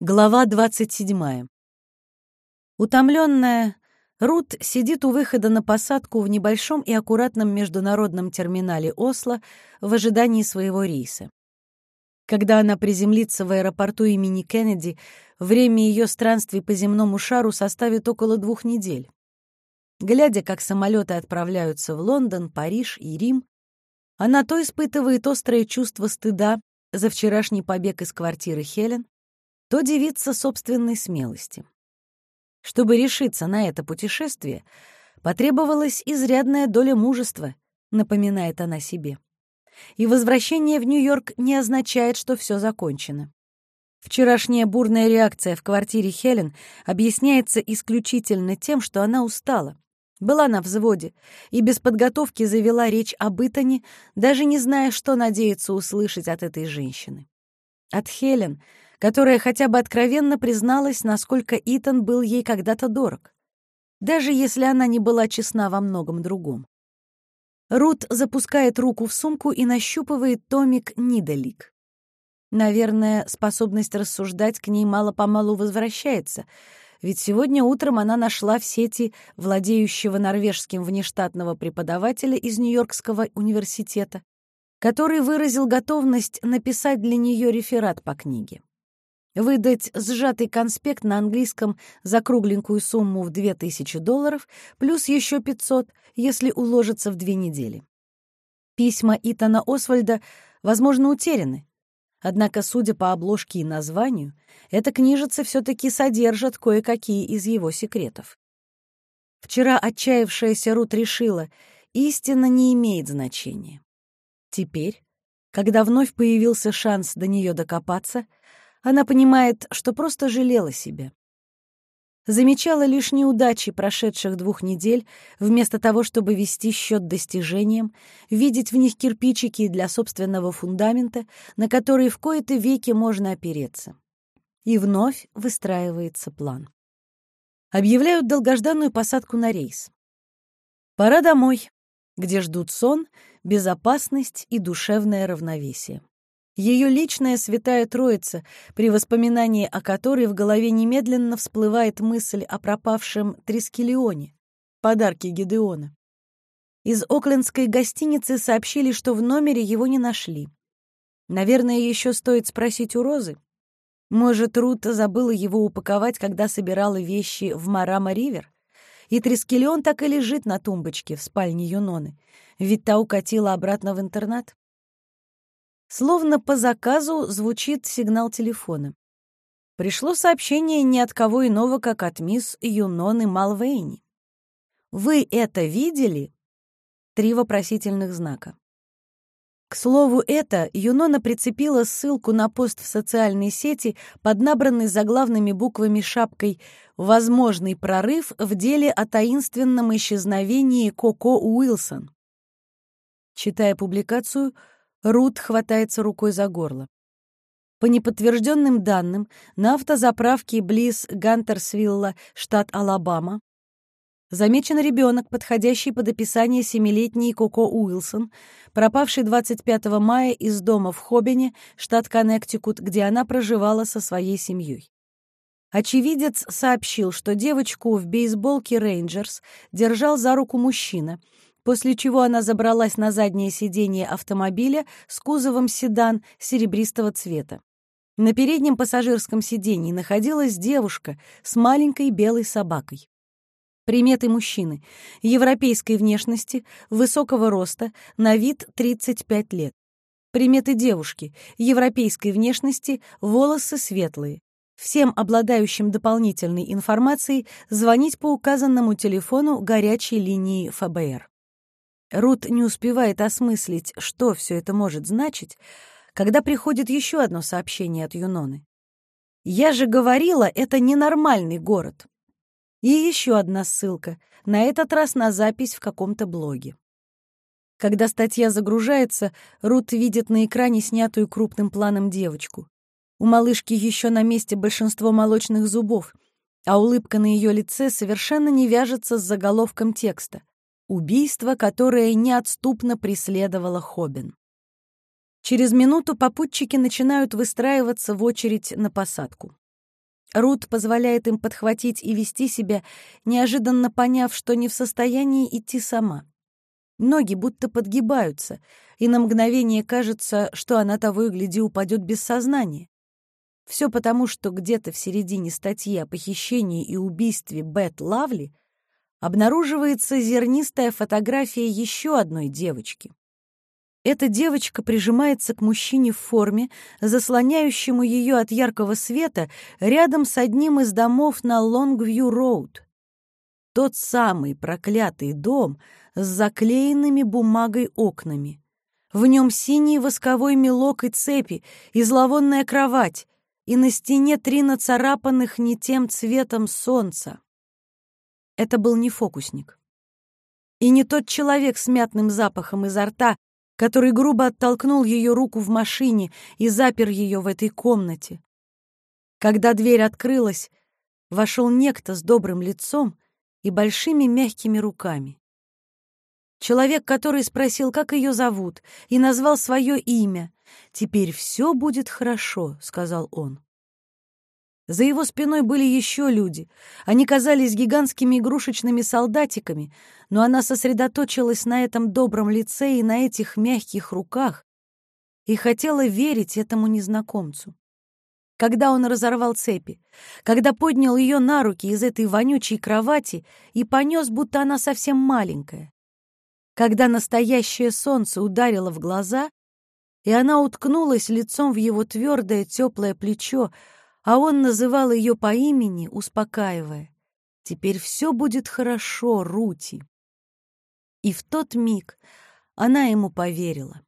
Глава 27. Утомленная, Рут сидит у выхода на посадку в небольшом и аккуратном международном терминале Осло в ожидании своего рейса. Когда она приземлится в аэропорту имени Кеннеди, время ее странствий по земному шару составит около двух недель. Глядя, как самолеты отправляются в Лондон, Париж и Рим, она то испытывает острое чувство стыда за вчерашний побег из квартиры Хелен, то девица собственной смелости. Чтобы решиться на это путешествие, потребовалась изрядная доля мужества, напоминает она себе. И возвращение в Нью-Йорк не означает, что все закончено. Вчерашняя бурная реакция в квартире Хелен объясняется исключительно тем, что она устала. Была на взводе и без подготовки завела речь об Итане, даже не зная, что надеется услышать от этой женщины. От Хелен — которая хотя бы откровенно призналась, насколько Итан был ей когда-то дорог, даже если она не была честна во многом другом. Рут запускает руку в сумку и нащупывает томик «Нидалик». Наверное, способность рассуждать к ней мало-помалу возвращается, ведь сегодня утром она нашла в сети владеющего норвежским внештатного преподавателя из Нью-Йоркского университета, который выразил готовность написать для нее реферат по книге. Выдать сжатый конспект на английском за кругленькую сумму в 2000 долларов, плюс еще 500, если уложится в две недели. Письма Итана Освальда, возможно, утеряны. Однако, судя по обложке и названию, эта книжица все-таки содержит кое-какие из его секретов. Вчера отчаявшаяся Рут решила, истина не имеет значения. Теперь, когда вновь появился шанс до нее докопаться, она понимает, что просто жалела себя. Замечала лишь неудачи прошедших двух недель, вместо того, чтобы вести счет достижениям, видеть в них кирпичики для собственного фундамента, на которые в кои-то веки можно опереться. И вновь выстраивается план. Объявляют долгожданную посадку на рейс. Пора домой, где ждут сон, безопасность и душевное равновесие. Ее личная святая троица, при воспоминании о которой в голове немедленно всплывает мысль о пропавшем Трискелионе, подарке Гедеона. Из оклендской гостиницы сообщили, что в номере его не нашли. Наверное, еще стоит спросить у Розы. Может, Рута забыла его упаковать, когда собирала вещи в Марама-Ривер? И Трискелион так и лежит на тумбочке в спальне Юноны, ведь та укатила обратно в интернат. Словно по заказу звучит сигнал телефона. Пришло сообщение ни от кого иного, как от мисс Юноны Малвейни. «Вы это видели?» Три вопросительных знака. К слову, это Юнона прицепила ссылку на пост в социальной сети под набранной заглавными буквами шапкой «Возможный прорыв в деле о таинственном исчезновении Коко Уилсон». Читая публикацию, Рут хватается рукой за горло. По неподтвержденным данным, на автозаправке близ Гантерсвилла, штат Алабама, замечен ребенок, подходящий под описание семилетней Коко Уилсон, пропавший 25 мая из дома в Хоббине, штат Коннектикут, где она проживала со своей семьей. Очевидец сообщил, что девочку в бейсболке «Рейнджерс» держал за руку мужчина — после чего она забралась на заднее сиденье автомобиля с кузовом седан серебристого цвета. На переднем пассажирском сиденье находилась девушка с маленькой белой собакой. Приметы мужчины. Европейской внешности, высокого роста, на вид 35 лет. Приметы девушки. Европейской внешности, волосы светлые. Всем обладающим дополнительной информацией звонить по указанному телефону горячей линии ФБР. Рут не успевает осмыслить, что все это может значить, когда приходит еще одно сообщение от Юноны. «Я же говорила, это ненормальный город». И еще одна ссылка, на этот раз на запись в каком-то блоге. Когда статья загружается, Рут видит на экране снятую крупным планом девочку. У малышки еще на месте большинство молочных зубов, а улыбка на ее лице совершенно не вяжется с заголовком текста. Убийство, которое неотступно преследовало Хобин. Через минуту попутчики начинают выстраиваться в очередь на посадку. Рут позволяет им подхватить и вести себя, неожиданно поняв, что не в состоянии идти сама. Ноги будто подгибаются, и на мгновение кажется, что она того и гляди упадет без сознания. Все потому, что где-то в середине статьи о похищении и убийстве Бет Лавли обнаруживается зернистая фотография еще одной девочки. Эта девочка прижимается к мужчине в форме, заслоняющему ее от яркого света, рядом с одним из домов на Лонгвью-роуд. Тот самый проклятый дом с заклеенными бумагой окнами. В нем синий восковой мелок и цепи, и зловонная кровать, и на стене три нацарапанных не тем цветом солнца. Это был не фокусник. И не тот человек с мятным запахом изо рта, который грубо оттолкнул ее руку в машине и запер ее в этой комнате. Когда дверь открылась, вошел некто с добрым лицом и большими мягкими руками. Человек, который спросил, как ее зовут, и назвал свое имя. «Теперь все будет хорошо», — сказал он. За его спиной были еще люди. Они казались гигантскими игрушечными солдатиками, но она сосредоточилась на этом добром лице и на этих мягких руках и хотела верить этому незнакомцу. Когда он разорвал цепи, когда поднял ее на руки из этой вонючей кровати и понес, будто она совсем маленькая, когда настоящее солнце ударило в глаза, и она уткнулась лицом в его твердое теплое плечо, а он называл ее по имени, успокаивая. «Теперь все будет хорошо, Рути». И в тот миг она ему поверила.